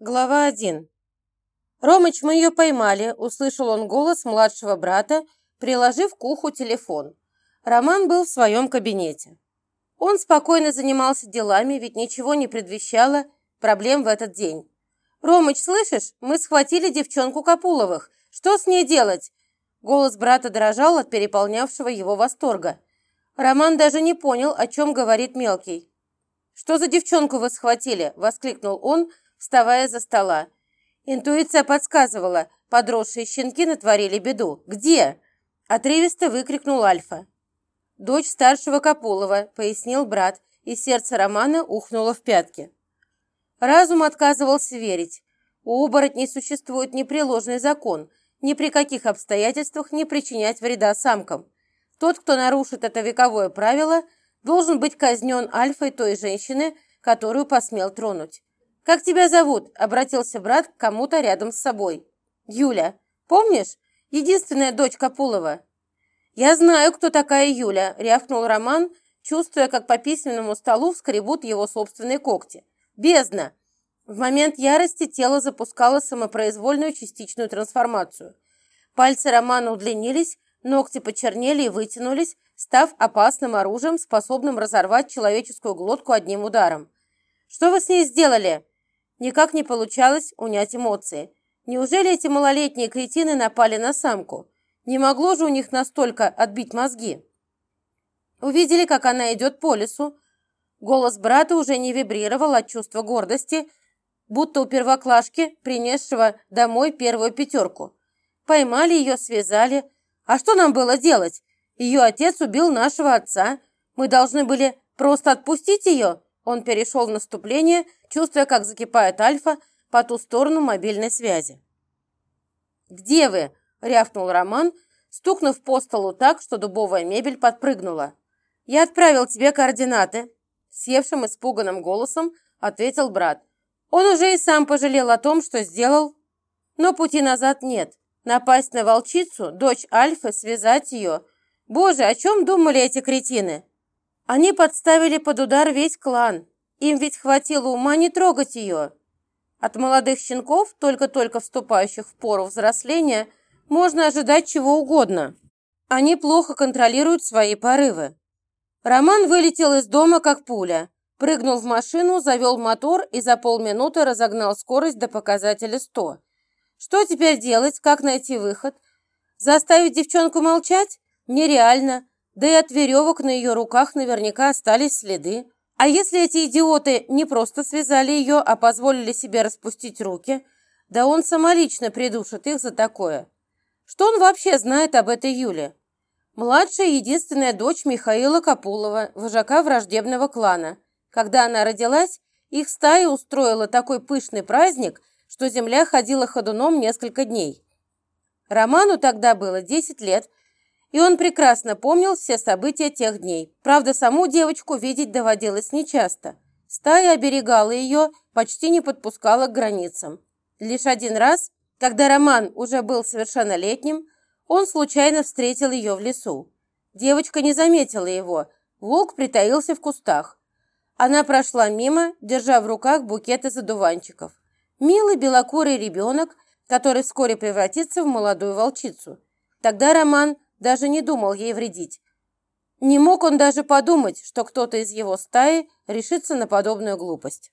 Глава 1. «Ромыч, мы ее поймали», – услышал он голос младшего брата, приложив к уху телефон. Роман был в своем кабинете. Он спокойно занимался делами, ведь ничего не предвещало проблем в этот день. «Ромыч, слышишь? Мы схватили девчонку Капуловых. Что с ней делать?» Голос брата дрожал от переполнявшего его восторга. Роман даже не понял, о чем говорит мелкий. «Что за девчонку вы схватили?» – воскликнул он – вставая за стола. Интуиция подсказывала, подросшие щенки натворили беду. «Где?» – отрывисто выкрикнул Альфа. «Дочь старшего Капулова», – пояснил брат, и сердце Романа ухнуло в пятки. Разум отказывался верить. У оборотней существует непреложный закон – ни при каких обстоятельствах не причинять вреда самкам. Тот, кто нарушит это вековое правило, должен быть казнен альфой той женщины, которую посмел тронуть. «Как тебя зовут?» – обратился брат к кому-то рядом с собой. «Юля. Помнишь? Единственная дочь Капулова». «Я знаю, кто такая Юля», – рявкнул Роман, чувствуя, как по письменному столу вскребут его собственные когти. «Бездна!» В момент ярости тело запускало самопроизвольную частичную трансформацию. Пальцы Романа удлинились, ногти почернели и вытянулись, став опасным оружием, способным разорвать человеческую глотку одним ударом. «Что вы с ней сделали?» Никак не получалось унять эмоции. Неужели эти малолетние кретины напали на самку? Не могло же у них настолько отбить мозги? Увидели, как она идет по лесу. Голос брата уже не вибрировал от чувства гордости, будто у первоклашки, принесшего домой первую пятерку. Поймали ее, связали. А что нам было делать? Ее отец убил нашего отца. Мы должны были просто отпустить ее? Он перешел в наступление, чувствуя, как закипает Альфа по ту сторону мобильной связи. «Где вы?» – рявкнул Роман, стукнув по столу так, что дубовая мебель подпрыгнула. «Я отправил тебе координаты», – севшим испуганным голосом ответил брат. Он уже и сам пожалел о том, что сделал, но пути назад нет. Напасть на волчицу, дочь Альфы, связать ее. Боже, о чем думали эти кретины? Они подставили под удар весь клан. Им ведь хватило ума не трогать ее. От молодых щенков, только-только вступающих в пору взросления, можно ожидать чего угодно. Они плохо контролируют свои порывы. Роман вылетел из дома, как пуля. Прыгнул в машину, завел мотор и за полминуты разогнал скорость до показателя 100. Что теперь делать? Как найти выход? Заставить девчонку молчать? Нереально. Да и от веревок на ее руках наверняка остались следы. А если эти идиоты не просто связали ее, а позволили себе распустить руки, да он самолично придушит их за такое. Что он вообще знает об этой Юле? Младшая единственная дочь Михаила Капулова, вожака враждебного клана. Когда она родилась, их стая устроила такой пышный праздник, что земля ходила ходуном несколько дней. Роману тогда было 10 лет – и он прекрасно помнил все события тех дней. Правда, саму девочку видеть доводилось нечасто. Стая оберегала ее, почти не подпускала к границам. Лишь один раз, когда Роман уже был совершеннолетним, он случайно встретил ее в лесу. Девочка не заметила его, волк притаился в кустах. Она прошла мимо, держа в руках букет из одуванчиков. Милый белокурый ребенок, который вскоре превратится в молодую волчицу. Тогда Роман даже не думал ей вредить. Не мог он даже подумать, что кто-то из его стаи решится на подобную глупость.